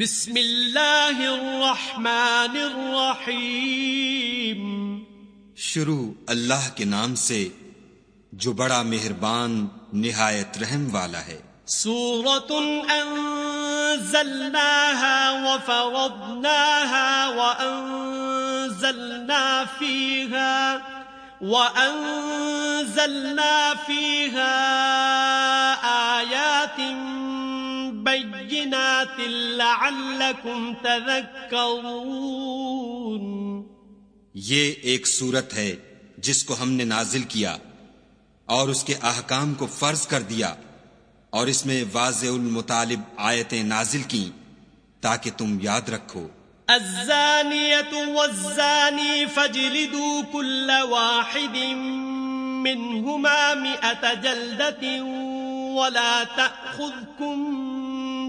بسم اللہ الرحمن الرحیم۔ شروع اللہ کے نام سے جو بڑا مہربان نہایت رحم والا ہے۔ سورة انزلناها وفرضناها وانزلنا فيها وانزلنا فيها بينات لعلكم تذكرون۔ یہ ایک صورت ہے جس کو ہم نے نازل کیا اور اس کے احکام کو فرض کر دیا اور اس میں واضح المطالب آیتیں نازل کی تاکہ تم یاد رکھو۔ الزانية والزاني فاجلدوا كل واحد منهما مئة جلدة ولا تأخذكم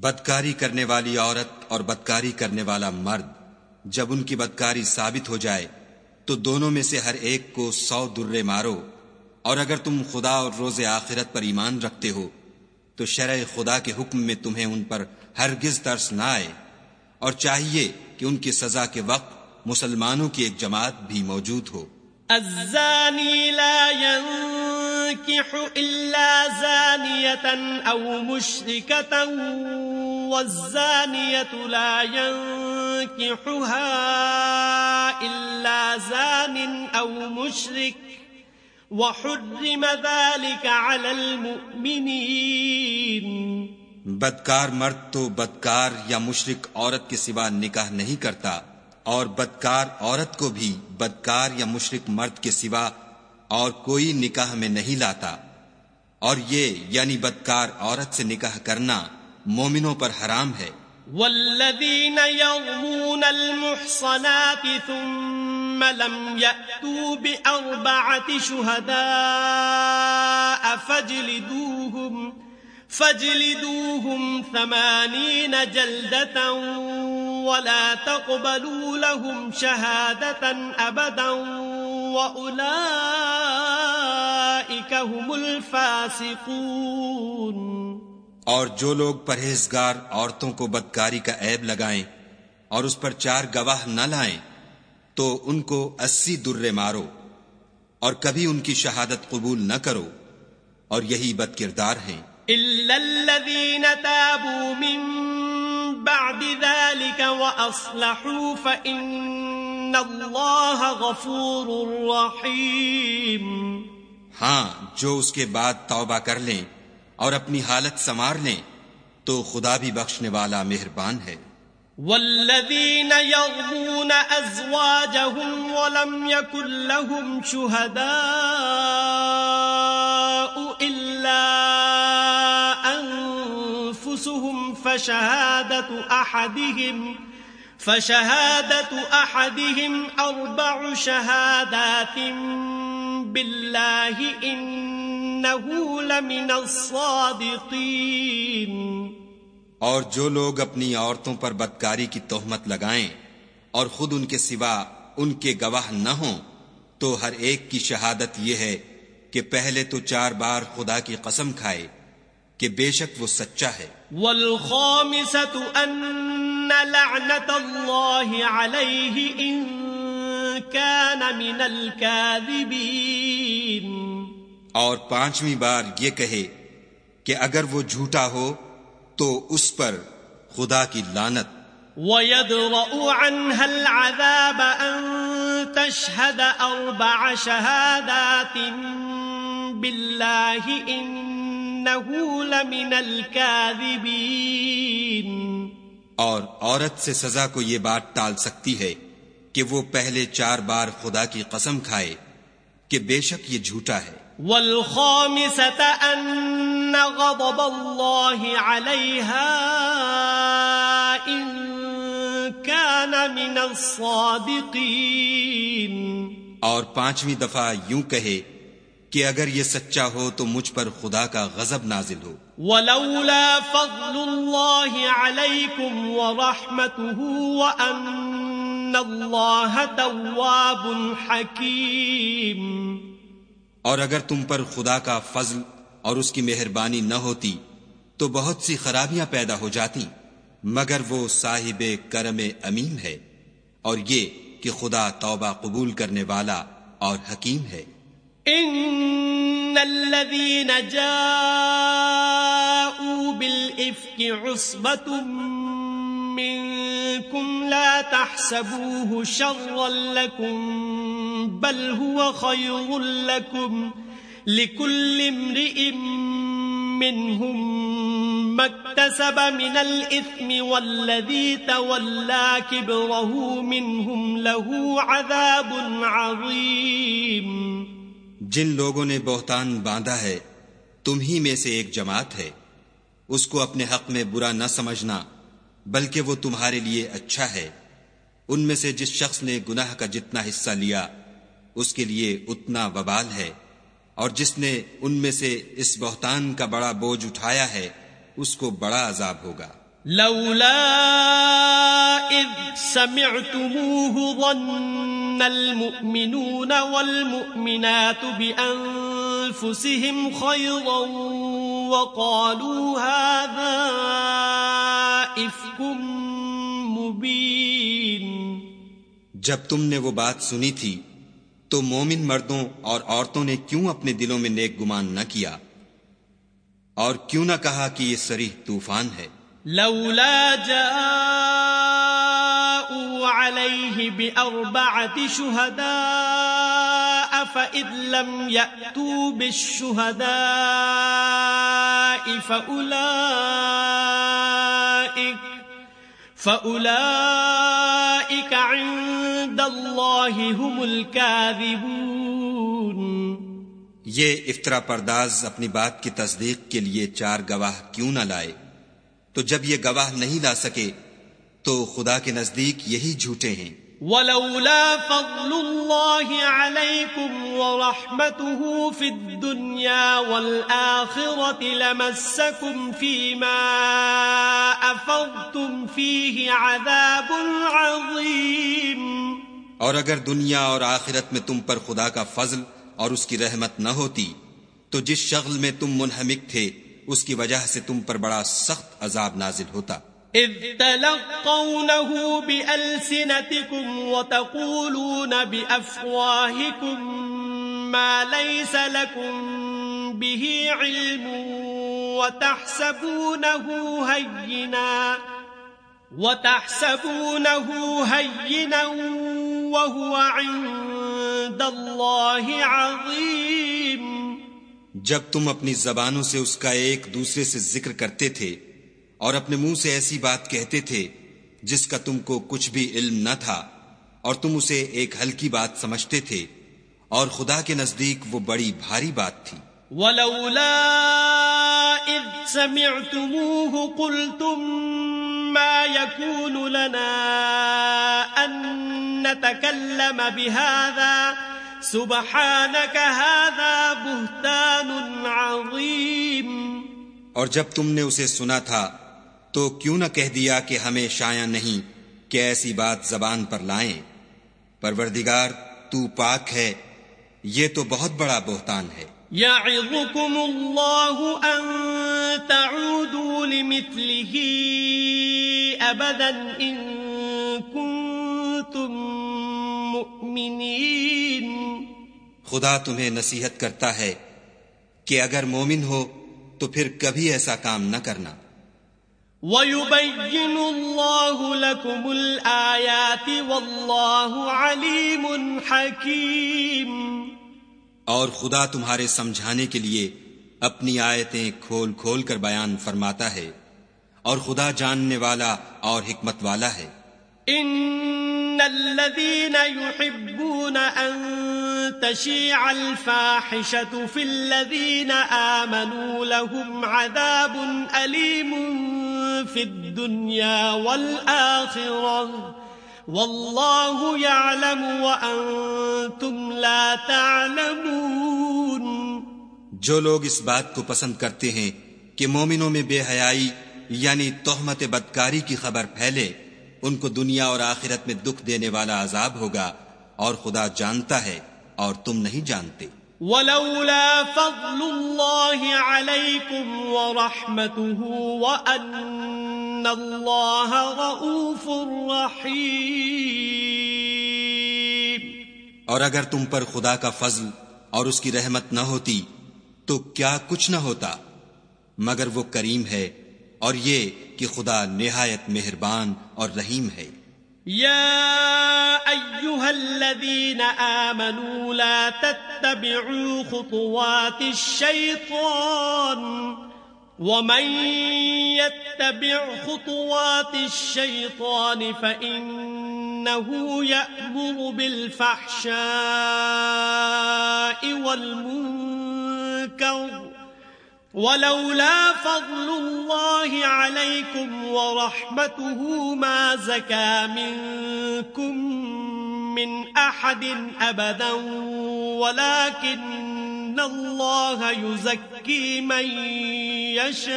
بدکاری کرنے والی عورت اور بدکاری کرنے والا مرد جب ان کی بدکاری ثابت ہو جائے تو دونوں میں سے ہر ایک کو سو درے مارو اور اگر تم خدا اور روز آخرت پر ایمان رکھتے ہو تو شرع خدا کے حکم میں تمہیں ان پر ہرگز ترس نہ آئے اور چاہیے کہ ان کی سزا کے وقت مسلمانوں کی ایک جماعت بھی موجود ہو۔ الزاني لا ينكح إلا زانية أو مشركة والزانية لا ينكحها إلا زان أو مشرك وحرم ذلك على المؤمنين. بدکار مرد تو بدکار یا مشرک عورت کے سوا نکاح نہیں کرتا اور بدکار عورت کو بھی بدکار یا مشرک مرد کے سوا اور کوئی نکاح میں نہیں لاتا۔ اور یہ یعنی بدکار عورت سے نکاح کرنا مومنوں پر حرام ہے۔ والذین یغمون المحصنات ثم لم یأتوا بأربعة شہداء فاجلدوهم فاجلدوهم ثمانين جلدة ولا تقبلوا لهم شهادة أبدا وأولئك هم الفاسقون اور جو لوگ پرہیزگار عورتوں کو بدکاری کا عیب لگائیں اور اس پر چار گواہ نہ لائیں، تو ان کو اسی درے مارو اور کبھی ان کی شہادت قبول نہ کرو اور یہی بد کردار ہیں۔ إلا الذين تابوا من بعد ذلك وأصلحوا فإن الله غفور رحيم۔ ہاں جو اس کے بعد توبہ کر لیں اور اپنی حالت سنوار لیں تو خدا بھی بخشنے والا مہربان ہے۔ والذين يرمون أزواجهم ولم يكن لهم شهداء فشهادة أحدهم فشهادة أحدهم أربع شهادات بالله إنه لمن الصادقين. اور جو لوگ اپنی عورتوں پر بدکاری کی تہمت لگائیں اور خود ان کے سوا ان کے گواہ نہ ہوں، تو ہر ایک کی شہادت یہ ہے کہ پہلے تو چار بار خدا کی قسم کھائے کہ بے شک وہ سچا ہے۔ والخامسة أن لعنة الله عليه إن كان من الكاذبين۔ اور پانچویں بار یہ کہے کہ اگر وہ جھوٹا ہو تو اس پر خدا کی لانت ويدرأ عنها العذاب أن تشهد أربع شهادات بالله إنه لمن الكاذبين۔ اور عورت سے سزا کو یہ بات ٹال سکتی ہے کہ وہ پہلے چار بار خدا کی قسم کھائے کہ بے شک یہ جھوٹا ہے۔ والخامسة أن غضب الله عليها إن كان من الصادقين۔ اور پانچویں دفعہ یوں کہے کہ اگر یہ سچا ہو تو مجھ پر خدا کا غضب نازل ہو۔ ولولا فضل الله عليكم ورحمته وأن الله تواب حكيم اور اگر تم پر خدا کا فضل اور اس کی مہربانی نہ ہوتی تو بہت سی خرابیاں پیدا ہو جاتی مگر وہ صاحب کرم امین ہے اور یہ کہ خدا توبہ قبول کرنے والا اور حکیم ہے۔ ان الذين جاءوا بالافك عصبه منكم لا تحسبوه شرا لكم بل هو خير لكم لكل امرئ منهم ما اكتسب من الاثم والذي تولى كبره منهم له عذاب عظيم جن لوگوں نے بہتان باندھا ہے، تم ہی میں سے ایک جماعت ہے۔ اس کو اپنے حق میں برا نہ سمجھنا، بلکہ وہ تمہارے لیے اچھا ہے۔ ان میں سے جس شخص نے گناہ کا جتنا حصہ لیا، اس کے لیے اتنا وبال ہے۔ اور جس نے ان میں سے اس بہتان کا بڑا بوجھ اٹھایا ہے، اس کو بڑا عذاب ہوگا۔ لولا اذ سمعتموه ظن المؤمنون والمؤمنات بأنفسهم خيرا وقالوا هذا افك مبين جب تم نے وہ بات سنی تھی تو مومن مردوں اور عورتوں نے کیوں اپنے دلوں میں نیک گمان نہ کیا؟ اور کیوں نہ کہا کہ یہ سریح طوفان ہے؟ لولا جاءوا عليه بأربعة شهداء، فإذ لم يأتوا بالشهداء فأولئك فأولئك عند الله هم الكاذبون. یہ افطرا پرداز اپنی بات کی تصدیق کے لیے چار گواہ کیوں نہ لائے؟ تو جب یہ گواہ نہیں لا سکے تو خدا کے نزدیک یہی جھوٹے ہیں۔ ولولا فضل الله عليكم ورحمته في الدنيا والآخرة لمسكم فيما أفضتم فيه عذاب عظيم۔ اور اگر دنیا اور آخرت میں تم پر خدا کا فضل اور اس کی رحمت نہ ہوتی تو جس شغل میں تم منہمک تھے اس کی وجہ سے تم پر بڑا سخت عذاب نازل ہوتا۔ اذ تلقونه بألسنتكم وتقولون بأفواهكم ما ليس لكم به علم وتحسبونه هينا وتحسبونه هينا وهو عند الله عظيم جب تم اپنی زبانوں سے اس کا ایک دوسرے سے ذکر کرتے تھے اور اپنے منہ سے ایسی بات کہتے تھے جس کا تم کو کچھ بھی علم نہ تھا اور تم اسے ایک ہلکی بات سمجھتے تھے اور خدا کے نزدیک وہ بڑی بھاری بات تھی۔ ولولا اذ سمعتموه قلتم ما يكون لنا ان نتكلم بهذا سبحانك هذا بهتان عظيم۔ اور جب تم نے اسے سنا تھا تو کیوں نہ کہہ دیا کہ ہمیں شایع نہیں کہ ایسی بات زبان پر لائیں۔ پروردگار تو پاک ہے۔ یہ تو بہت بڑا بہتان ہے۔ يعظكم الله أن تعودوا لمثله أبدا إن كنتم مؤمنين خدا تمہیں نصیحت کرتا ہے کہ اگر مومن ہو تو پھر کبھی ایسا کام نہ کرنا۔ وَيُبَيِّنُ اللَّهُ لَكُمُ الْآيَاتِ وَاللَّهُ عَلِيمٌ حَكِيمٌ اور خدا تمہارے سمجھانے کے لیے اپنی آیتیں کھول کھول کر بیان فرماتا ہے اور خدا جاننے والا اور حکمت والا ہے۔ ان الذين يحبون ان تشيع الفاحشه في الذين امنوا لهم عذاب اليم في الدنيا والاخره والله يعلم وأنتم لا تعلمون. جو لوگ اس بات کو پسند کرتے ہیں کہ مومنوں میں بے حیائی یعنی تہمت بدکاری کی خبر پھیلے، ان کو دنیا اور آخرت میں دکھ دینے والا عذاب ہوگا اور خدا جانتا ہے اور تم نہیں جانتے۔ ولولا فضل الله عليكم ورحمته وأن الله رؤوف رحيم. اور اگر تم پر خدا کا فضل اور اس کی رحمت نہ ہوتی، تو کیا کچھ نہ ہوتا؟ مگر وہ کریم ہے اور یہ کہ خدا نہایت مہربان اور رحیم ہے۔ يا أيها الذين آمنوا لا تتبعوا خطوات الشيطان ومن يتبع خطوات الشيطان فإنه يأمر بالفحشاء والمنكر ولولا فضل الله عليكم ورحمته ما زكى منكم من أحد أبدا، ولكن الله يزكي من يشاء.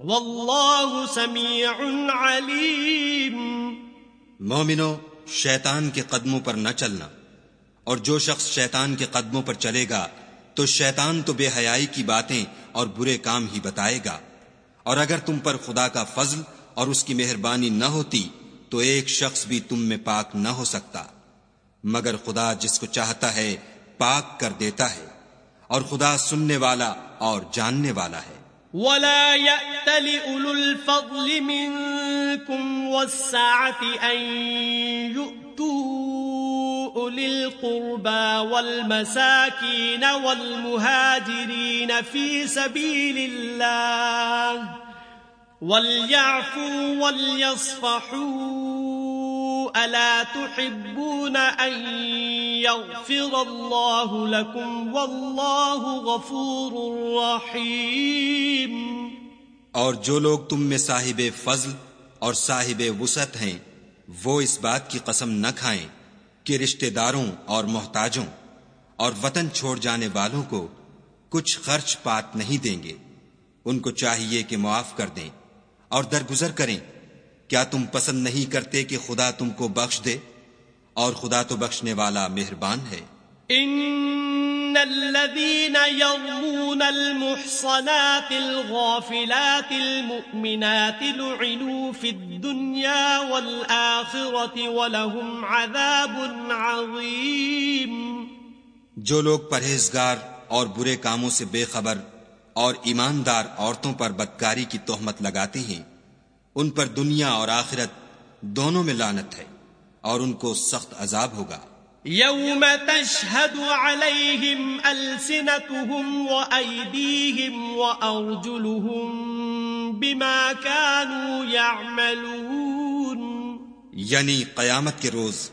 والله سميع عليم. مومنو، شیطان کے قدموں پر نہ چلنا، اور جو شخص شیطان کے قدموں پر چلے گا تو شیطان تو بے حیائی کی باتیں اور برے کام ہی بتائے گا۔ اور اگر تم پر خدا کا فضل اور اس کی مہربانی نہ ہوتی، تو ایک شخص بھی تم میں پاک نہ ہو سکتا۔ مگر خدا جس کو چاہتا ہے، پاک کر دیتا ہے۔ اور خدا سننے والا اور جاننے والا ہے۔ ولا يأتل أولو الفضل منكم والسعة أن أولي القربى والمساكين والمهاجرين في سبيل الله وليعفوا وليصفحوا ألا تحبون أن يغفر الله لكم والله غفور رحيم اور جو لوگ تم میں صاحب فضل اور صاحب وسعت ہیں وہ اس بات کی قسم نہ کھائیں کہ رشتہ داروں اور محتاجوں اور وطن چھوڑ جانے والوں کو کچھ خرچ پات نہیں دیں گے۔ ان کو چاہیے کہ معاف کر دیں اور درگزر کریں۔ کیا تم پسند نہیں کرتے کہ خدا تم کو بخش دے؟ اور خدا تو بخشنے والا مہربان ہے۔ ان الذين يرمون المحصنات الغافلات المؤمنات لعنوا في الدنيا والآخرة ولهم عذاب عظيم. جو لوگ پرہیزگار اور برے کاموں سے بے خبر اور ایماندار عورتوں پر بدکاری کی تہمت لگاتے ہیں، ان پر دنیا اور آخرت دونوں میں لانت ہے اور ان کو سخت عذاب ہوگا۔ يوم تشهد عليهم ألسنتهم وأيديهم وأرجلهم بما كانوا يعملون یعنی قیامت کے روز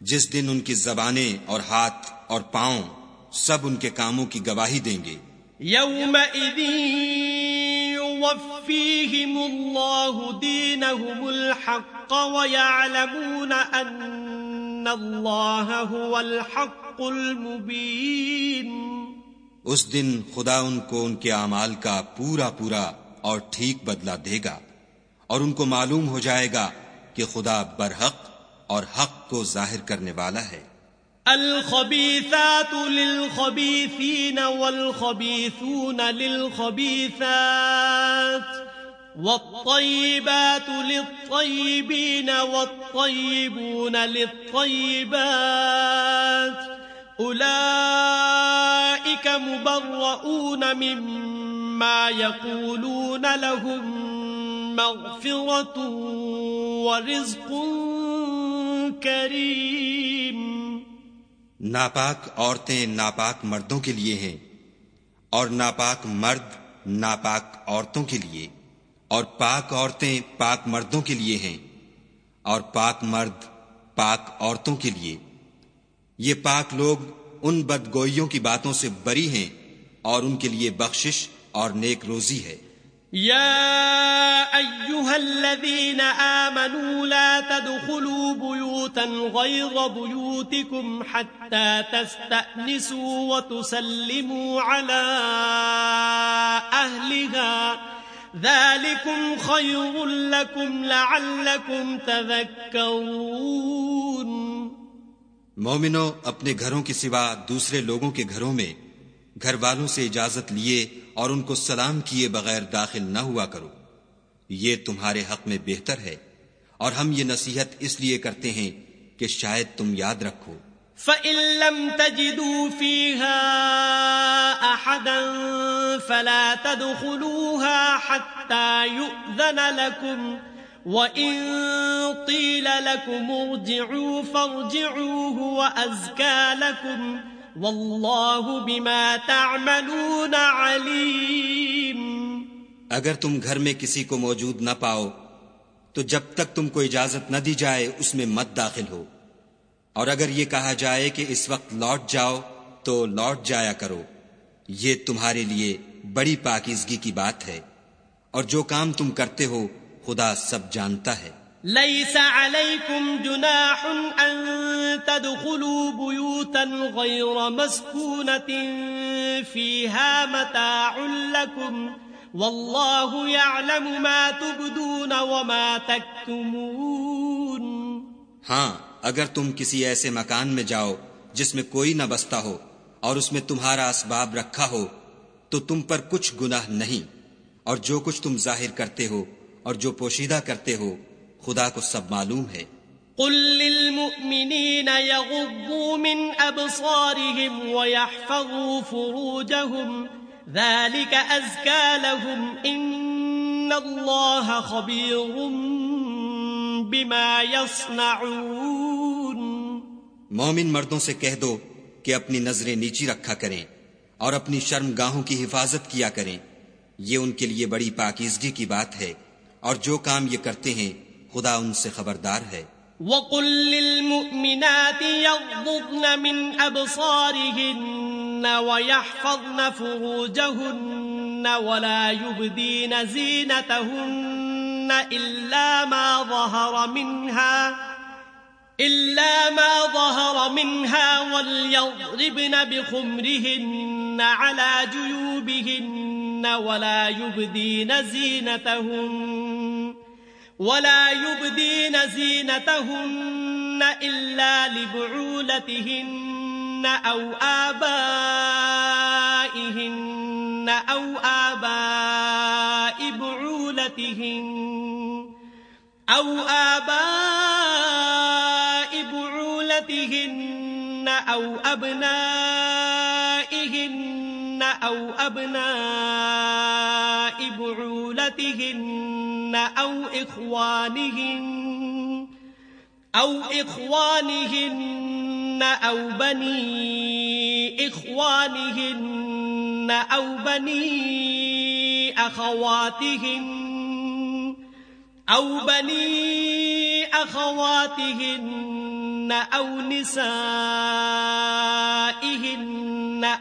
جس دن ان کی زبانیں اور ہاتھ اور پاؤں سب ان کے کاموں کی گواہی دیں گے۔ يومئذ يوفيهم الله دينهم الحق ويعلمون أن اللہ هو الحق المبین اس دن خدا ان کو ان کے اعمال کا پورا پورا اور ٹھیک بدلہ دے گا اور ان کو معلوم ہو جائے گا کہ خدا برحق اور حق کو ظاہر کرنے والا ہے۔ الخبیثات للخبیثین والخبیثون للخبیثات والطيبات للطيبين والطيبون للطيبات أولئك مبرؤون مما يقولون لهم مغفرة ورزق كريم ناپاک عورتیں ناپاک مردوں کے لیے ہیں اور ناپاک مرد ناپاک عورتوں کے لیے۔ اور پاک عورتیں پاک مردوں کے لیے ہیں اور پاک مرد پاک عورتوں کے لیے۔ یہ پاک لوگ ان بدگوئیوں کی باتوں سے بری ہیں اور ان کے لیے بخشش اور نیک روزی ہے۔ یا ایوہ الذين آمنوا لا تدخلوا بيوتا غير بيوتكم حتى تستأنسوا وتسلموا على أهلها ذلكم خير لكم لعلكم تذكرون مومنو، اپنے گھروں کے سوا دوسرے لوگوں کے گھروں میں گھر والوں سے اجازت لیے اور ان کو سلام کیے بغیر داخل نہ ہوا کرو۔ یہ تمہارے حق میں بہتر ہے اور ہم یہ نصیحت اس لیے کرتے ہیں کہ شاید تم یاد رکھو۔ فَإِن لَّمْ تَجِدُوا فِيهَا أَحَدًا فَلَا تَدْخُلُوهَا حَتَّى يُؤْذَنَ لَكُمْ وَإِن قِيلَ لَكُمْ ارْجِعُوا فَارْجِعُوا هُوَ أَزْكَى لَكُمْ وَاللَّهُ بِمَا تَعْمَلُونَ عَلِيمٌ اگر تم گھر میں کسی کو موجود نہ پاؤ، تو جب تک تم کو اجازت نہ دی جائے، اس میں مت داخل ہو۔ اور اگر یہ کہا جائے کہ اس وقت لوٹ جاؤ تو لوٹ جایا کرو۔ یہ تمہارے لیے بڑی پاکیزگی کی بات ہے۔ اور جو کام تم کرتے ہو خدا سب جانتا ہے۔ ليس عليكم جناح أن تدخلوا بيوتا غير مسكونة فيها متاع لكم والله يعلم ما تبدون وما تكتمون۔ ہاں اگر تم کسی ایسے مکان میں جاؤ جس میں کوئی نہ بستا ہو اور اس میں تمہارا اسباب رکھا ہو، تو تم پر کچھ گناہ نہیں۔ اور جو کچھ تم ظاہر کرتے ہو اور جو پوشیدہ کرتے ہو، خدا کو سب معلوم ہے۔ قل من أبصارهم ويحفظوا فروجهم ذلك لهم إن الله خبير بما يصنعون۔ مومن مردوں سے کہہ دو کہ اپنی نظریں نیچی رکھا کریں اور اپنی شرم گاہوں کی حفاظت کیا کریں۔ یہ ان کے لیے بڑی پاکیزگی کی بات ہے اور جو کام یہ کرتے ہیں خدا ان سے خبردار ہے۔ وقل للمؤمنات يغضضن من أبصارهن ويحفظن فروجهن ولا يبدين زينتهن إلا ما ظهر منها إلا ما ظهر منها وليضربن بخمرهن على جيوبهن ولا يبدين زينتهن ولا يبدين زينتهن إلا لبعولتهن أو آبائهن أو آباء بعولتهن أو آباء بعولتهن أو أبنائهن أو أبناء بعولتهن أو إخوانهن أو إخوانهن أو بني إخوانهن أو بني أخواتهن أو بني أخواتهن أو نسائهن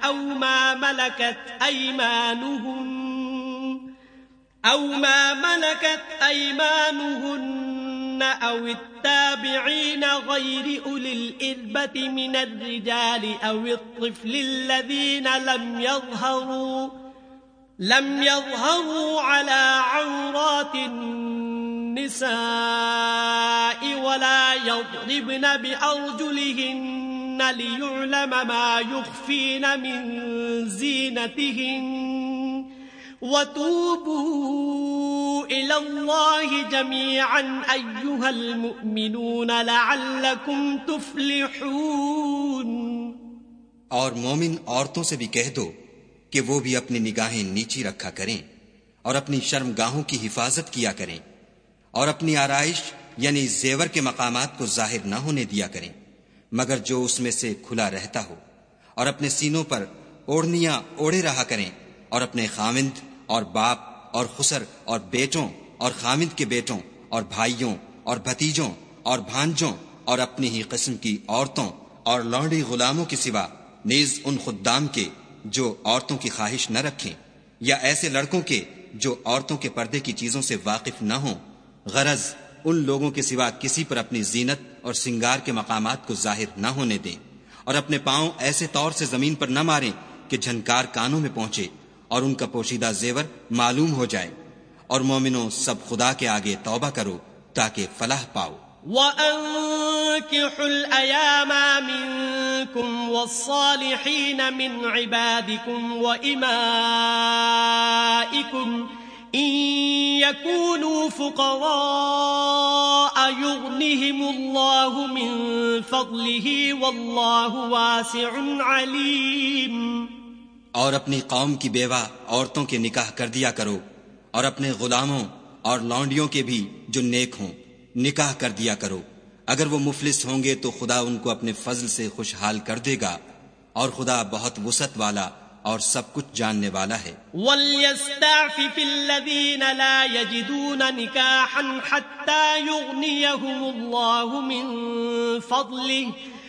أو ما ملكت أيمانهن أو ما ملكت أيمانهن أو التابعين غير أولي الإذبة من الرجال أو الطفل الذين لم يظهروا لم يظهروا على عورات النساء ولا يضربن بأرجلهن ليعلم ما يخفين من زينتهن. وتوبوا إلى الله جميعا أيها المؤمنون لعلكم تفلحون. اور مومن عورتوں سے بھی کہہ دو کہ وہ بھی اپنی نگاہیں نیچی رکھا کریں اور اپنی شرم گاہوں کی حفاظت کیا کریں اور اپنی آرائش یعنی زیور کے مقامات کو ظاہر نہ ہونے دیا کریں، مگر جو اس میں سے کھلا رہتا ہو اور اپنے سینوں پر اوڑھنیاں اوڑے رہا کریں اور اپنے خامند اور باپ اور خسر اور بیٹوں اور خامد کے بیٹوں اور بھائیوں اور بھتیجوں اور بھانجوں اور اپنی ہی قسم کی عورتوں اور لونڈی غلاموں کے سوا نیز ان خدام کے جو عورتوں کی خواہش نہ رکھیں یا ایسے لڑکوں کے جو عورتوں کے پردے کی چیزوں سے واقف نہ ہوں، غرض ان لوگوں کے سوا کسی پر اپنی زینت اور سنگار کے مقامات کو ظاہر نہ ہونے دیں اور اپنے پاؤں ایسے طور سے زمین پر نہ ماریں کہ جھنکار کانوں میں پہنچے اور ان کا پوشیدہ زیور معلوم ہو جائے اور مومنوں سب خدا کے آگے توبہ کرو تاکہ فلاح پاؤ۔ وَأَنكِحُوا الْأَيَامَ مِنكُمْ وَالصَّالِحِينَ مِنْ عِبَادِكُمْ وَإِمَائِكُمْ إِن يَكُونُوا فُقَرَاءَ يُغْنِهِمُ اللَّهُ مِنْ فَضْلِهِ وَاللَّهُ وَاسِعٌ عَلِيمٌ۔ اور اپنی قوم کی بیوہ عورتوں کے نکاح کر دیا کرو، اور اپنے غلاموں اور لونڈیوں کے بھی جو نیک ہوں، نکاح کر دیا کرو۔ اگر وہ مفلس ہوں گے تو خدا ان کو اپنے فضل سے خوشحال کر دے گا۔ اور خدا بہت وسط والا اور سب کچھ جاننے والا ہے۔ وَلْيَسْتَعْفِفِ الَّذِينَ لَا يَجِدُونَ نِكَاحًا حَتَّى يُغْنِيَهُمُ اللَّهُ مِن فَضْلِهِ۔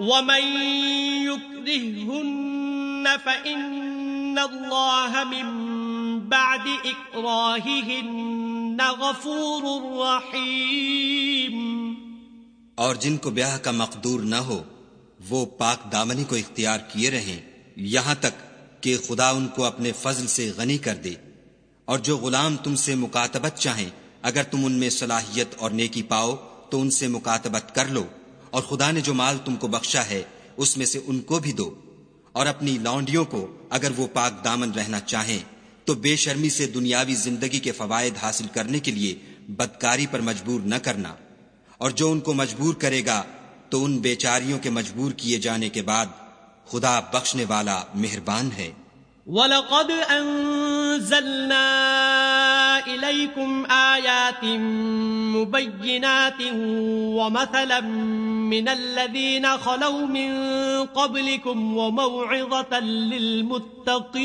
ومن يكرهن فإن الله من بعد إكراههن غفور رحيم۔ اور جن کو بیاہ کا مقدور نہ ہو، وہ پاک دامنی کو اختیار کیے رہیں۔ یہاں تک کہ خدا ان کو اپنے فضل سے غنی کر دے۔ اور جو غلام تم سے مکاتبت چاہیں، اگر تم ان میں صلاحیت اور نیکی پاؤ، تو ان سے مکاتبت کر لو۔ اور خدا نے جو مال تم کو بخشا ہے، اس میں سے ان کو بھی دو۔ اور اپنی لانڈیوں کو اگر وہ پاک دامن رہنا چاہیں، تو بے شرمی سے دنیاوی زندگی کے فوائد حاصل کرنے کے لیے بدکاری پر مجبور نہ کرنا۔ اور جو ان کو مجبور کرے گا، تو ان بیچاریوں کے مجبور کیے جانے کے بعد خدا بخشنے والا مہربان ہے۔ وَلَقَدْ أَنزَلْنَا إِلَيْكُمْ آيَاتٍ مُبَيِّنَاتٍ وَمَثَلًا مِّنَ الَّذِينَ خَلَوْا مِن قَبْلِكُمْ وَمَوْعِظَةً لِّلْمُتَّقِينَ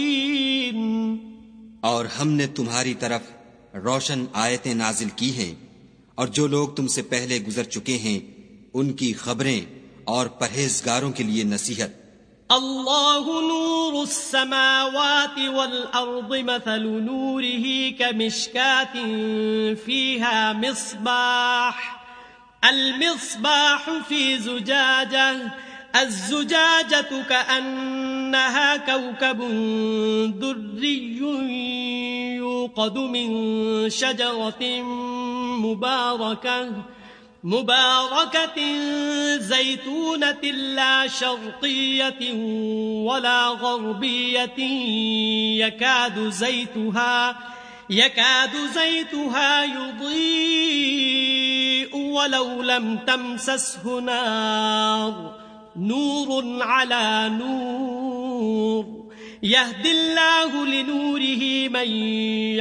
اور ہم نے تمہاری طرف روشن آیتیں نازل کی ہیں اور جو لوگ تم سے پہلے گزر چکے ہیں، ان کی خبریں اور پرہیزگاروں کے لیے نصیحت۔ الله نور السماوات والأرض مثل نوره كمشكات فيها مصباح. المصباح في زجاجة. الزجاجة كأنها كوكب دري يوقد من شجرة مباركة. مباركة زيتونة لا شرقية ولا غربية يكاد زيتها يكاد زيتها يضيء ولو لم تمسسه نار، نور على نور۔ يهدي الله لنوره من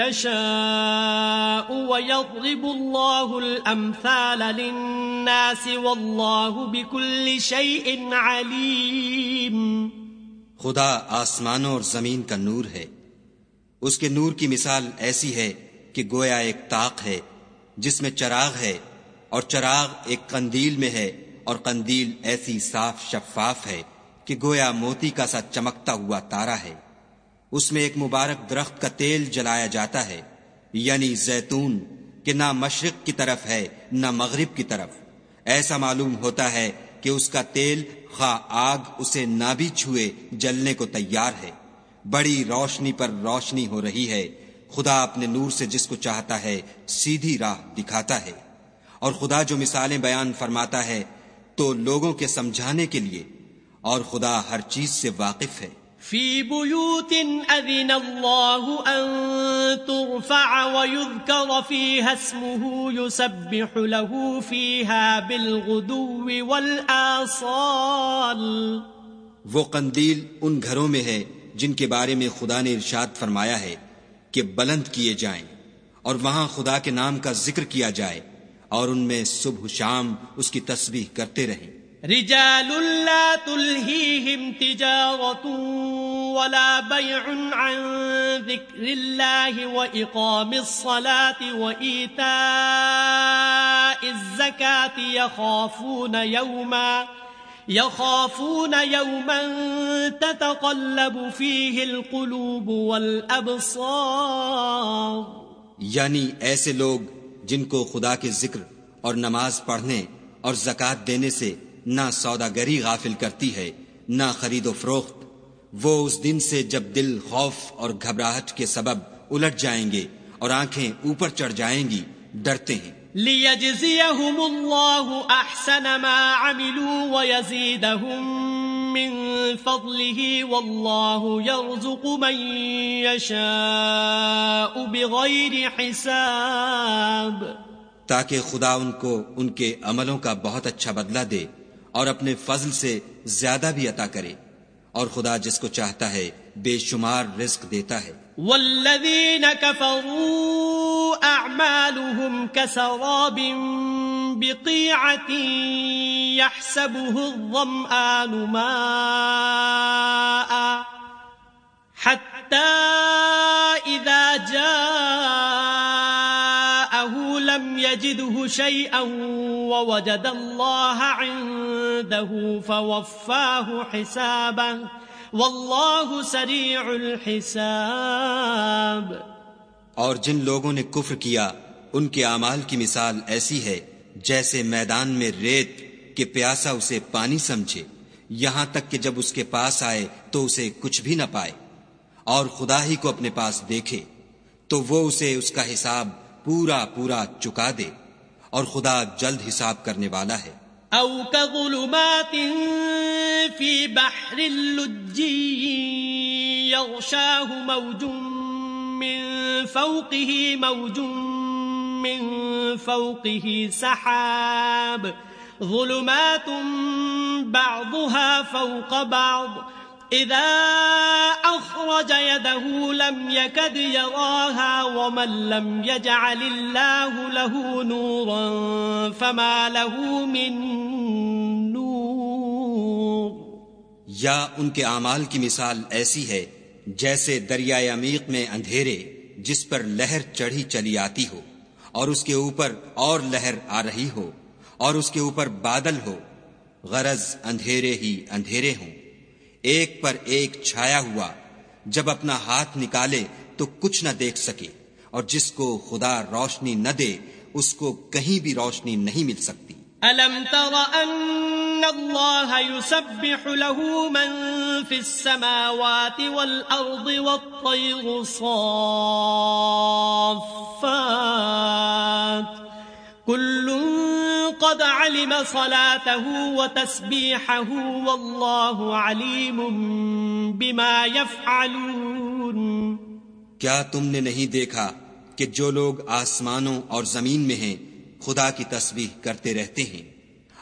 يشاء ويضرب الله الأمثال للناس والله بكل شيء عليم. خدا آسمانوں اور زمین کا نور ہے۔ اس کے نور کی مثال ایسی ہے کہ گویا ایک طاق ہے جس میں چراغ ہے اور چراغ ایک قندیل میں ہے اور قندیل ایسی صاف شفاف ہے۔ کہ گویا موتی کا سا چمکتا ہوا تارا ہے۔ اس میں ایک مبارک درخت کا تیل جلایا جاتا ہے یعنی زیتون، کہ نہ مشرق کی طرف ہے، نہ مغرب کی طرف۔ ایسا معلوم ہوتا ہے کہ اس کا تیل خواہ آگ اسے نہ بھی چھوئے جلنے کو تیار ہے۔ بڑی روشنی پر روشنی ہو رہی ہے۔ خدا اپنے نور سے جس کو چاہتا ہے، سیدھی راہ دکھاتا ہے۔ اور خدا جو مثالیں بیان فرماتا ہے، تو لوگوں کے سمجھانے کے لیے اور خدا ہر چیز سے واقف ہے۔ فی بیوت اذن اللہ ان ترفع ویذکر فیها اسمه یسبح له فیها بالغدو والآصال۔ وہ قندیل ان گھروں میں ہے جن کے بارے میں خدا نے ارشاد فرمایا ہے کہ بلند کیے جائیں اور وہاں خدا کے نام کا ذکر کیا جائے اور ان میں صبح شام اس کی تسبیح کرتے رہیں۔ رجال لا تلهيهم تجارة ولا بيع عن ذكر الله وإقام الصلاة وإيتاء الزكاة يخافون يوما يخافون يوما تتقلب فيه القلوب والأبصار یعنی ایسے لوگ جن کو خدا کے ذکر اور نماز پڑھنے اور زکوٰۃ دینے سے نہ سوداگری غافل کرتی ہے نہ خرید و فروخت۔ وہ اس دن سے جب دل خوف اور گھبراہٹ کے سبب الٹ جائیں گے اور آنکھیں اوپر چڑھ جائیں گی ڈرتے ہیں۔ لِيَجْزِيَهُمُ اللَّهُ أَحْسَنَ مَا عَمِلُوا وَيَزِيدَهُم مِّن فَضْلِهِ وَاللَّهُ يَرْزُقُ مَن يَشَاءُ بِغَيْرِ حِسَابٍ۔ تاکہ خدا ان کو ان کے عملوں کا بہت اچھا بدلہ دے۔ اور اپنے فضل سے زیادہ بھی عطا کرے۔ اور خدا جس کو چاہتا ہے، بے شمار رزق دیتا ہے۔ والذین كفروا اعمالهم كسراب بقیعة يحسبه الظمآن ماء حتى اذا جاءه لم يجده شيئا ووجد الله عنده فوفاه حسابه والله سريع الحساب اور جن لوگوں نے کفر کیا، ان کے اعمال کی مثال ایسی ہے، جیسے میدان میں ریت کے پیاسا اسے پانی سمجھے، یہاں تک کہ جب اس کے پاس آئے تو اسے کچھ بھی نہ پائے، اور خدا ہی کو اپنے پاس دیکھے، تو وہ اسے اس کا حساب پورا پورا چکا دے اور خدا جلد حساب کرنے والا ہے۔ أو كظلمات في بحر اللجي يغشاه موج من فوقه موج من فوقه سحاب۔ ظلمات بعضها فوق بعض۔ إذا أخرج يده لم يكد يراها ومن لم يجعل الله له نورا فما له من نور. یا ان کے اعمال کی مثال ایسی ہے جیسے دریائے عمیق میں اندھیرے جس پر لہر چڑھی چلی آتی ہو اور اس کے اوپر اور لہر آ رہی ہو اور اس کے اوپر بادل ہو، غرض اندھیرے ہی اندھیرے ہوں۔ ایک پر ایک چھایا ہوا، جب اپنا ہاتھ نکالے تو کچھ نہ دیکھ سکے، اور جس کو خدا روشنی نہ دے، اس کو کہیں بھی روشنی نہیں مل سکتی۔ ألم تر أن الله يسبح له من في السماوات والأرض والطير صافات، كل قد علم صلاته وتسبيحه والله عليم بما يفعلون کیا تم نے نہیں دیکھا کہ جو لوگ آسمانوں اور زمین میں ہیں، خدا کی تسبیح کرتے رہتے ہیں،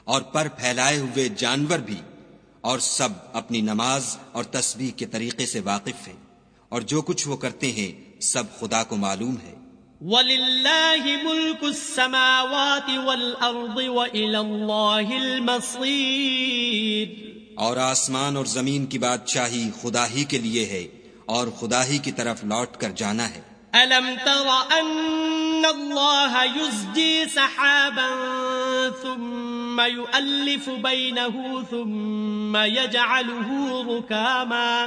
اور پر پھیلائے ہوئے جانور بھی، اور سب اپنی نماز اور تسبیح کے طریقے سے واقف ہیں، اور جو کچھ وہ کرتے ہیں، سب خدا کو معلوم ہے۔ وَلِلَّهِ مُلْكُ السَّمَاوَاتِ وَالْأَرْضِ وَإِلَى اللَّهِ الْمَصِيرِ اور آسمان اور زمین کی بادشاہی خدا ہی کے لیے ہے اور خدا ہی کی طرف لوٹ کر جانا ہے۔ أَلَمْ تَرَ أَنَّ اللَّهَ يُزْجِي سَحَابًا ثُمَّ يُؤَلِّفُ بَيْنَهُ ثُمَّ يَجْعَلُهُ رُكَامًا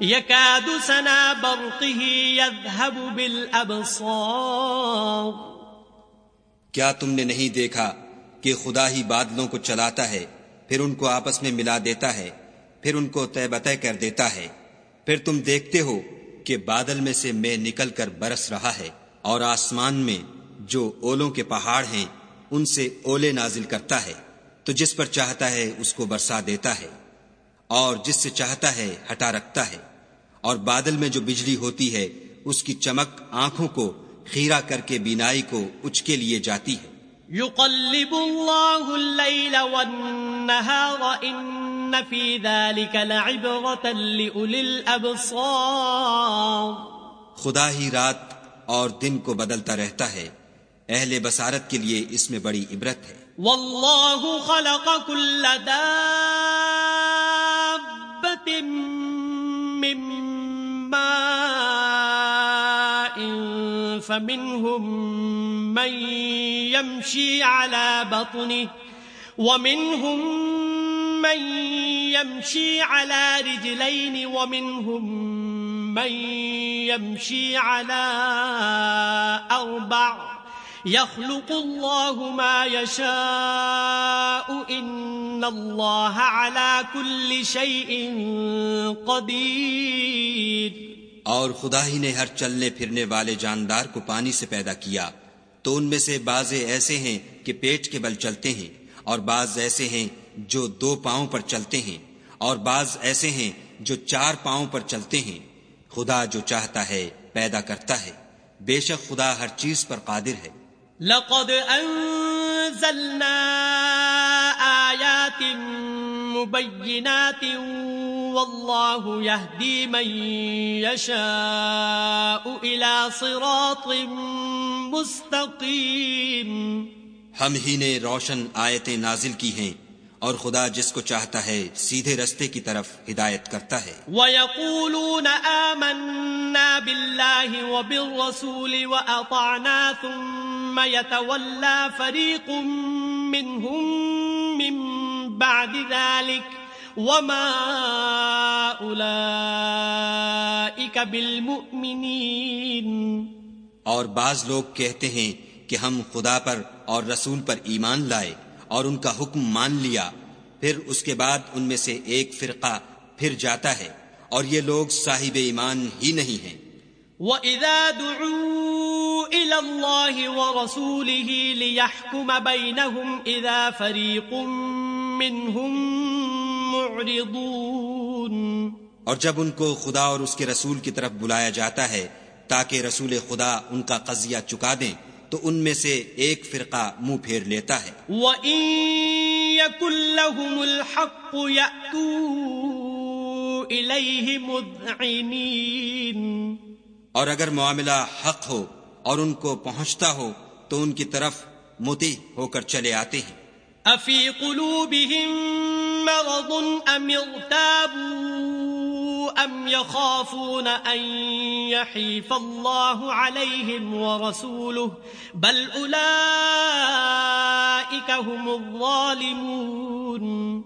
يكاد سنا برقه يذهب بالأبصار. کیا تم نے نہیں دیکھا کہ خدا ہی بادلوں کو چلاتا ہے، پھر ان کو آپس میں ملا دیتا ہے، پھر ان کو طے بتہ کر دیتا ہے؟ پھر تم دیکھتے ہو کہ بادل میں سے میں نکل کر برس رہا ہے اور آسمان میں جو اولوں کے پہاڑ ہیں، ان سے اولے نازل کرتا ہے، تو جس پر چاہتا ہے اس کو برسا دیتا ہے۔ اور جس سے چاہتا ہے ہٹا رکھتا ہے۔ اور بادل میں جو بجلی ہوتی ہے اس کی چمک آنکھوں کو خیرہ کر کے بینائی کو اچ کے لیے جاتی ہے۔ يقلب الله الليل والنهار إن في ذلك لعبرة لأولي الأبصار خدا ہی رات اور دن کو بدلتا رہتا ہے۔ اہل بصارت کے لیے اس میں بڑی عبرت ہے۔ والله خلق كل دابة من ماء فمنهم من يمشي على بطنه ومنهم من يمشي على رجلين ومنهم من يمشي على أربع يخلق الله ما يشاء إن الله على كل شيء قدير اور خدا ہی نے ہر چلنے پھرنے والے جاندار کو پانی سے پیدا کیا تو ان میں سے بعض ایسے ہیں کہ پیٹ کے بل چلتے ہیں اور بعض ایسے ہیں جو دو پاؤں پر چلتے ہیں اور بعض ایسے ہیں جو چار پاؤں پر چلتے ہیں۔ خدا جو چاہتا ہے، پیدا کرتا ہے۔ بے شک خدا ہر چیز پر قادر ہے۔ لقد انزلنا آیات مبینات واللہ يهدي من یشاء الى صراط مستقیم ہم ہی نے روشن آیتیں نازل کی ہیں اور خدا جس کو چاہتا ہے سیدھے رستے کی طرف ہدایت کرتا ہے۔ وَيَقُولُونَ آمَنَّا بِاللَّهِ وَبِالرَّسُولِ وَأَطَعْنَا ثُمَّ يَتَوَلَّا فَرِيقٌ مِّنْهُمْ مِّن بَعْدِ ذَلِكَ وما بالمؤمنين۔ اور بعض لوگ کہتے ہیں کہ ہم خدا پر اور رسول پر ایمان لائے۔ اور ان کا حکم مان لیا۔ پھر اس کے بعد ان میں سے ایک فرقہ پھر جاتا ہے اور یہ لوگ صاحب ایمان ہی نہیں ہیں۔ وَإِذَا دُعُوا إِلَى اللَّهِ وَرَسُولِهِ لِيَحْكُمَ بَيْنَهُمْ إِذَا فَرِيقٌ مِّنْهُمْ معرضون۔ اور جب ان کو خدا اور اس کے رسول کی طرف بلایا جاتا ہے تاکہ رسول خدا ان کا قضیہ چکا دیں تو ان میں سے ایک فرقہ منہ پھیر لیتا ہے۔ وَإِن يَكُن لَهُمُ الْحَقُّ يَأْتُوا إِلَيْهِ مُذْعِنِينَ۔ اور اگر معاملہ حق ہو اور ان کو پہنچتا ہو تو ان کی طرف متی ہو کر چلے آتے ہیں۔ افی قلوبهم مرض ام ارتابوا ام يخافون ان يحيف الله عليهم ورسوله بل اولئك هم الظالمون۔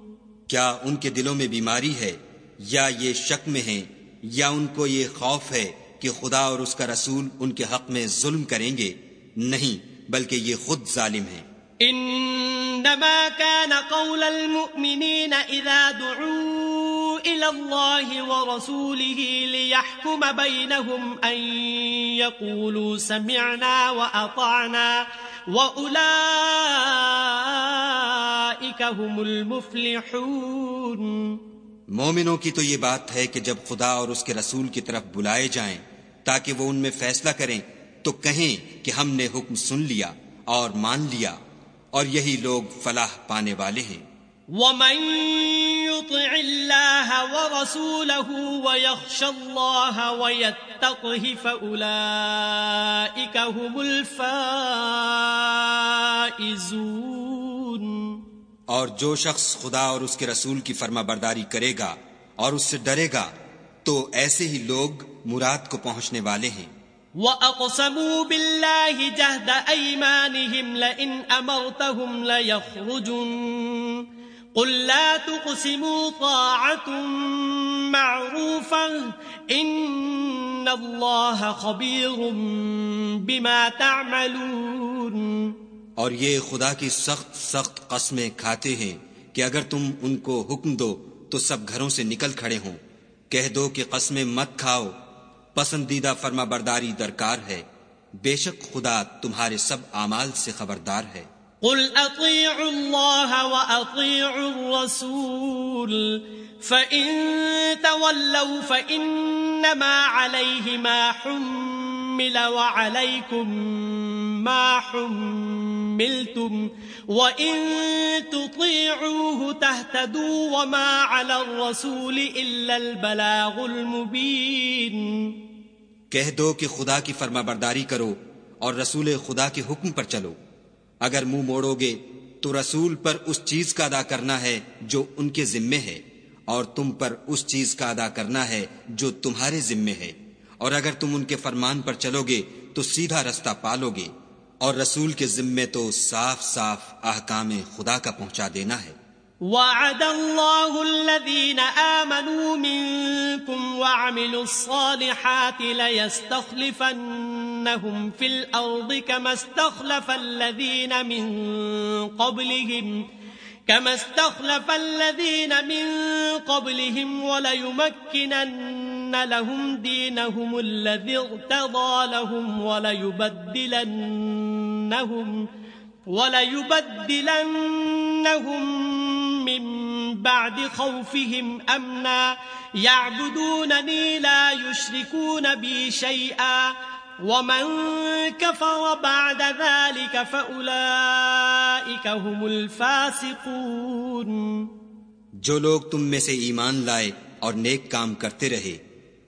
کیا ان کے دلوں میں بیماری ہے یا یہ شک میں ہیں یا ان کو یہ خوف ہے کہ خدا اور اس کا رسول ان کے حق میں ظلم کریں گے؟ نہیں، بلکہ یہ خود ظالم ہیں۔ انما كان قول المؤمنين اذا دعوا الى الله ورسوله ليحكم بينهم ان يقولوا سمعنا واطعنا واولئك هم المفلحون مومنوں کی تو یہ بات ہے کہ جب خدا اور اس کے رسول کی طرف بلائے جائیں تاکہ وہ ان میں فیصلہ کریں تو کہیں کہ ہم نے حکم سن لیا اور مان لیا۔ اور یہی لوگ فلاح پانے والے ہیں۔ ومن يطع الله ورسوله ويخشى الله ويتقه فأولئك هم الفائزون۔ اور جو شخص خدا اور اس کے رسول کی فرما برداری کرے گا اور اس سے ڈرے گا تو ایسے ہی لوگ مراد کو پہنچنے والے ہیں۔ وَأَقْسَمُوا بِاللَّهِ جَهْدَ أَيْمَانِهِمْ لَئِنْ أَمَرْتَهُمْ لَيَخْرُجُنْ قُلْ لَا تُقْسِمُوا طَاعَةٌ مَعْرُوفًا إِنَّ اللَّهَ خَبِيرٌ بِمَا تَعْمَلُونَ اور یہ خدا کی سخت سخت قسمیں کھاتے ہیں کہ اگر تم ان کو حکم دو تو سب گھروں سے نکل کھڑے ہوں۔ کہہ دو کہ قسمیں مت کھاؤ۔ پسندیدہ فرما برداری درکار ہے۔ بے شک خدا تمہارے سب اعمال سے خبردار ہے۔ قل أطيعوا الله وأطيعوا الرسول، فإن تولوا فإنما علیہ ما حمل وعليكم ما حملتم وإن تطيعوه تهتدوا وما على الرسول إلا البلاغ المبين. کہہ دو کہ خدا کی فرما برداری کرو اور رسول خدا کے حکم پر چلو۔ اگر منہ مو موڑو گے تو رسول پر اس چیز کا ادا کرنا ہے جو ان کے ذمے ہے اور تم پر اس چیز کا ادا کرنا ہے جو تمہارے ذمے ہے۔ اور اگر تم ان کے فرمان پر چلو گے تو سیدھا رستہ پالو گے اور رسول کے ذمے تو صاف صاف احکام خدا کا پہنچا دینا ہے۔ وعد الله الذين آمنوا منكم وعملوا الصالحات ليستخلفنهم في الأرض كما استخلف الذين من قبلهم كما استخلف الذين من قبلهم وليمكنن لهم دينهم الذي ارتضى لهم وليبدلنهم وليبدلنهم من بعد خوفهم أمنا يعبدونني لا يشركون بي شيئا ومن كفر بعد ذلك فأولئك هم الفاسقون. جو لوگ تم میں سے ایمان لائے اور نیک کام کرتے رہے،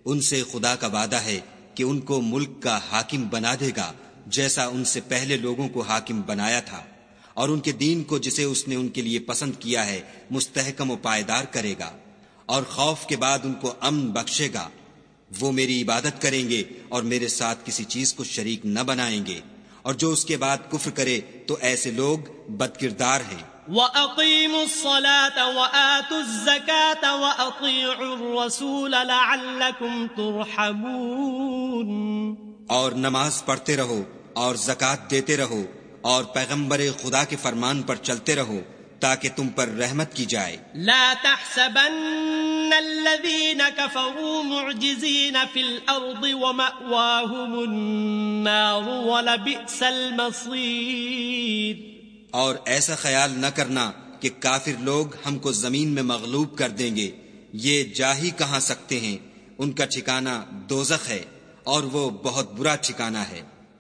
ان سے خدا کا وعدہ ہے کہ ان کو ملک کا حاکم بنا دے گا، جیسا ان سے پہلے لوگوں کو حاکم بنایا تھا، اور ان کے دین کو جسے اس نے ان کے لیے پسند کیا ہے، مستحکم و پائیدار کرے گا، اور خوف کے بعد ان کو امن بخشے گا۔ وہ میری عبادت کریں گے اور میرے ساتھ کسی چیز کو شریک نہ بنائیں گے۔ اور جو اس کے بعد کفر کرے تو ایسے لوگ بد کردار ہیں۔ وَأَقِيمُوا الصَّلَاةَ وَآتُوا الزَّكَاةَ وَأَطِيعُوا الرَّسُولَ لَعَلَّكُمْ تُرْحَمُونَ۔ اور نماز پڑھتے رہو اور زکات دیتے رہو اور پیغمبر خدا کے فرمان پر چلتے رہو۔ تاکہ تم پر رحمت کی جائے۔ لا تحسبن الذين كفروا معجزين في الارض ومأواهم النار ولبئس المصير اور ایسا خیال نہ کرنا کہ کافر لوگ ہم کو زمین میں مغلوب کر دیں گے۔ یہ جا ہی کہاں سکتے ہیں؟ ان کا ٹھکانہ دوزخ ہے اور وہ بہت برا ٹھکانہ ہے۔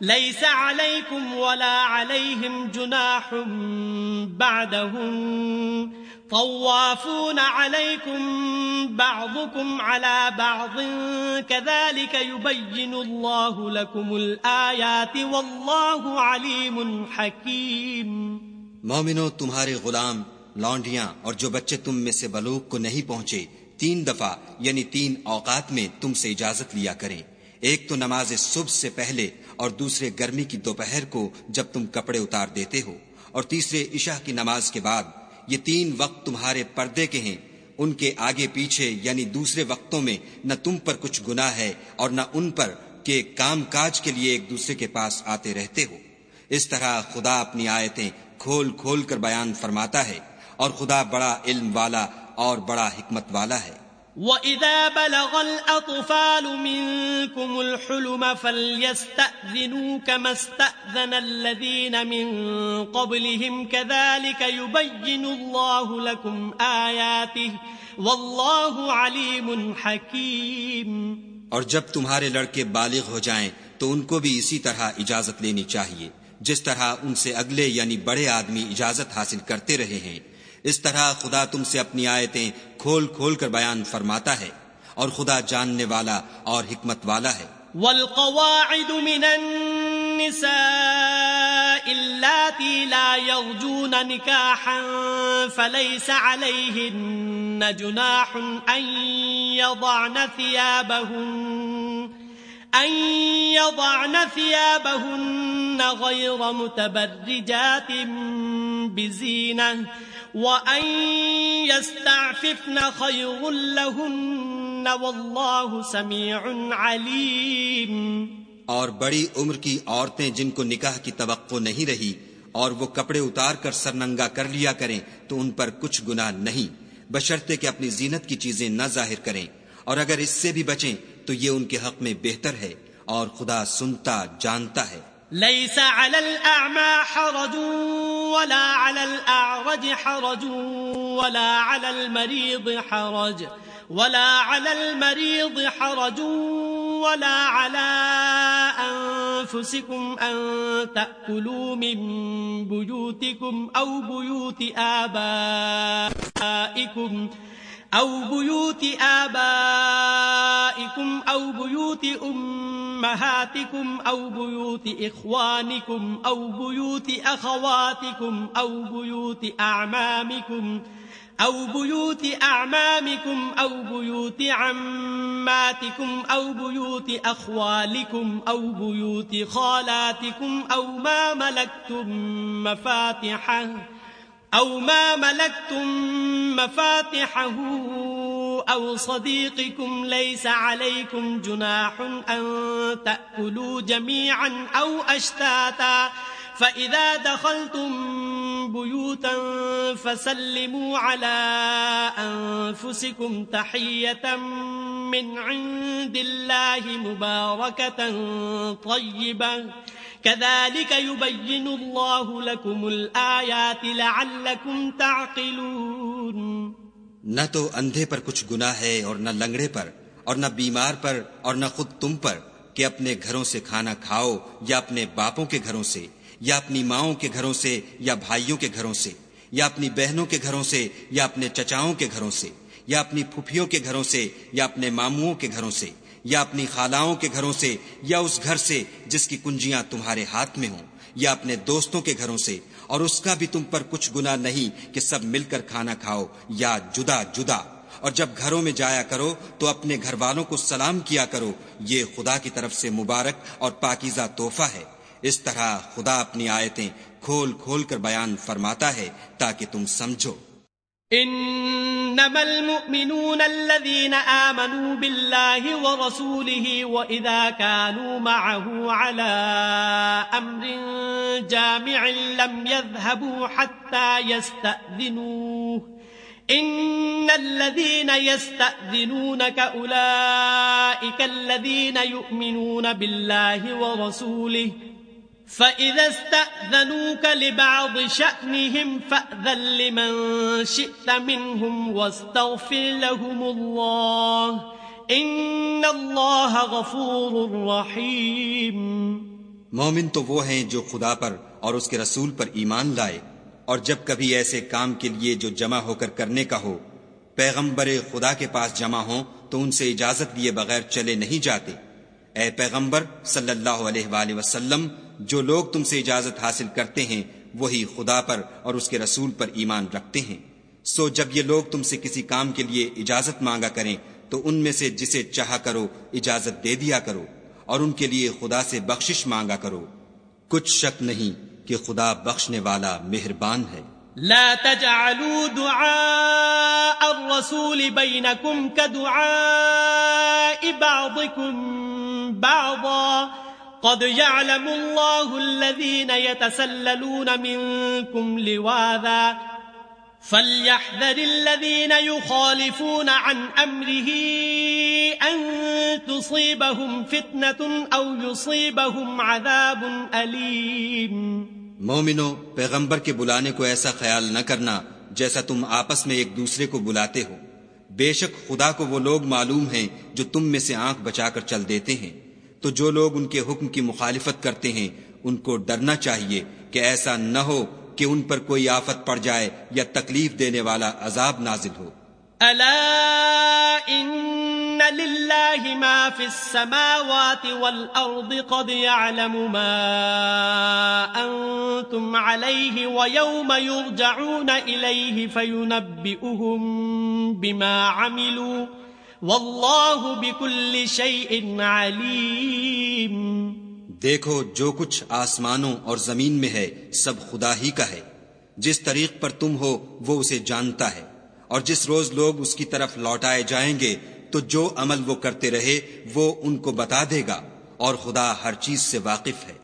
ليس عليكم ولا عليهم جناح بعدهم. طوافون عليكم بعضكم على بعض. كذلك يبين الله لكم الآيات والله عليم حكيم. مومنو، تمہارے غلام لانڈیاں اور جو بچے تم میں سے بلوغ کو نہیں پہنچے، تین دفعہ یعنی تین اوقات میں تم سے اجازت لیا کریں۔ ایک تو نماز صبح سے پہلے اور دوسرے گرمی کی دوپہر کو جب تم کپڑے اتار دیتے ہو، اور تیسرے عشاء کی نماز کے بعد یہ تین وقت تمہارے پردے کے ہیں، ان کے آگے پیچھے یعنی دوسرے وقتوں میں نہ تم پر کچھ گناہ ہے اور نہ ان پر کہ کام کاج کے لیے ایک دوسرے کے پاس آتے رہتے ہو۔ اس طرح خدا اپنی آیتیں کھول کھول کر بیان فرماتا ہے اور خدا بڑا علم والا اور بڑا حکمت والا ہے۔ وَإِذَا بَلَغَ الْأَطْفَالُ مِنْكُمُ الْحُلُمَ فَلْيَسْتَأْذِنُوا كَمَا اسْتَأْذَنَ الَّذِينَ مِنْ قَبْلِهِمْ كَذَلِكَ يُبَيِّنُ اللَّهُ لَكُمْ آيَاتِهِ وَاللَّهُ عَلِيمٌ حَكِيمٌ اور جب تمہارے لڑکے بالغ ہو جائیں تو ان کو بھی اسی طرح اجازت لینی چاہیے، جس طرح ان سے اگلے یعنی بڑے آدمی اجازت حاصل کرتے رہے ہیں۔ اس طرح خدا تم سے اپنی آیتیں کھول کھول کر بیان فرماتا ہے اور خدا جاننے والا اور حکمت والا ہے۔ والقواعد من النساء اللاتي لا يرجون نكاحا فليس عليهن جناح أن يضعن ثيابهن أن يضعن ثيابهن غير متبرجات بزينة وأن يستعففن خير لهن والله سميع اور بڑی عمر کی عورتیں جن کو نکاح کی توقع نہیں رہی اور وہ کپڑے اتار کر سرننگا کر لیا کریں تو ان پر کچھ گناہ نہیں، بشرطے کہ اپنی زینت کی چیزیں نہ ظاہر کریں۔ اور اگر اس سے بھی بچیں تو یہ ان کے حق میں بہتر ہے اور خدا سنتا جانتا ہے۔ ليس على الأعمى حرج ولا على الأعرج حرج ولا على المريض حرج ولا على المريض حرج ولا على أنفسكم أن تأكلوا من بيوتكم أو بيوت آبائكم أو بيوت آبائكم أو بيوت أمهاتكم أو بيوت إخوانكم أو بيوت أخواتكم أو بيوت أعمامكم أو بيوت أعمامكم أو بيوت عماتكم أو بيوت أخوالكم أو بيوت خالاتكم أو ما ملكتم مفاتحه أو ما ملكتم مفاتحه أو صديقكم ليس عليكم جناح أن تأكلوا جميعا أو أشتاتا فإذا دخلتم بيوتا فسلموا على أنفسكم تحية من عند الله مباركة طيبة كذلك يبين الله لكم الآيات لعلكم تعقلون. نہ تو اندھے پر کچھ گناہ ہے اور نہ لنگڑے پر اور نہ بیمار پر اور نہ خود تم پر کہ اپنے گھروں سے کھانا کھاؤ یا اپنے باپوں کے گھروں سے یا اپنی ماؤں کے گھروں سے یا بھائیوں کے گھروں سے یا اپنی بہنوں کے گھروں سے یا اپنے چچاؤں کے گھروں سے یا اپنی پھپھیوں کے گھروں سے یا اپنے ماموں کے گھروں سے یا اپنی خالاؤں کے گھروں سے، یا اس گھر سے جس کی کنجیاں تمہارے ہاتھ میں ہوں، یا اپنے دوستوں کے گھروں سے، اور اس کا بھی تم پر کچھ گنا نہیں کہ سب مل کر کھانا کھاؤ، یا جدا جدا۔ اور جب گھروں میں جایا کرو تو اپنے گھر والوں کو سلام کیا کرو، یہ خدا کی طرف سے مبارک اور پاکیزہ تحفہ ہے۔ اس طرح خدا اپنی آیتیں کھول کھول کر بیان فرماتا ہے تاکہ تم سمجھو۔ انما المؤمنون الذين آمنوا بالله ورسوله وإذا كانوا معه على أمر جامع لم يذهبوا حتى يستأذنوه. إن الذين يستأذنونك أولئك الذين يؤمنون بالله ورسوله فَإِذَا اسْتَأْذَنُوكَ لِبَعْضِ شَأْنِهِمْ فَأْذَن لِمَن شِئْتَ مِنْهُمْ وَاسْتَغْفِرْ لَهُمُ اللَّهِ إِنَّ اللَّهَ غَفُورٌ رَحِيمٌ مومن تو وہ ہیں جو خدا پر اور اس کے رسول پر ایمان لائے اور جب کبھی ایسے کام کے لیے جو جمع ہو کر کرنے کا ہو، پیغمبر خدا کے پاس جمع ہوں تو ان سے اجازت لیے بغیر چلے نہیں جاتے۔ اے پیغمبر صلی اللہ علیہ وآلہ وسلم، جو لوگ تم سے اجازت حاصل کرتے ہیں، وہی خدا پر اور اس کے رسول پر ایمان رکھتے ہیں۔ سو جب یہ لوگ تم سے کسی کام کے لیے اجازت مانگا کریں، تو ان میں سے جسے چاہا کرو، اجازت دے دیا کرو، اور ان کے لیے خدا سے بخشش مانگا کرو۔ کچھ شک نہیں کہ خدا بخشنے والا مہربان ہے۔ لا تجعلوا دعاء الرسول بينكم كدعاء بعضكم بعضا. قد يعلم الله الذين يتسللون منكم لواذا. فليحذر الذين يخالفون عن أمره أن تصيبهم فتنة أو يصيبهم عذاب أليم. مومنو، پیغمبر کے بلانے کو ایسا خیال نہ کرنا جیسا تم آپس میں ایک دوسرے کو بلاتے ہو۔ بے شک خدا کو وہ لوگ معلوم ہیں جو تم میں سے آنکھ بچا کر چل دیتے ہیں۔ تو جو لوگ ان کے حکم کی مخالفت کرتے ہیں، ان کو ڈرنا چاہیے کہ ایسا نہ ہو کہ ان پر کوئی آفت پڑ جائے یا تکلیف دینے والا عذاب نازل ہو۔ الا ان ان للہ ما فی السماوات والارض قد يعلم ما انتم علیہ ویوم یرجعون الیہ فینبئهم بما عملوا والله بكل شيء عليم دیکھو، جو کچھ آسمانوں اور زمین میں ہے، سب خدا ہی کا ہے۔ جس طریق پر تم ہو، وہ اسے جانتا ہے۔ اور جس روز لوگ اس کی طرف لوٹائے جائیں گے تو جو عمل وہ کرتے رہے وہ ان کو بتا دے گا اور خدا ہر چیز سے واقف ہے۔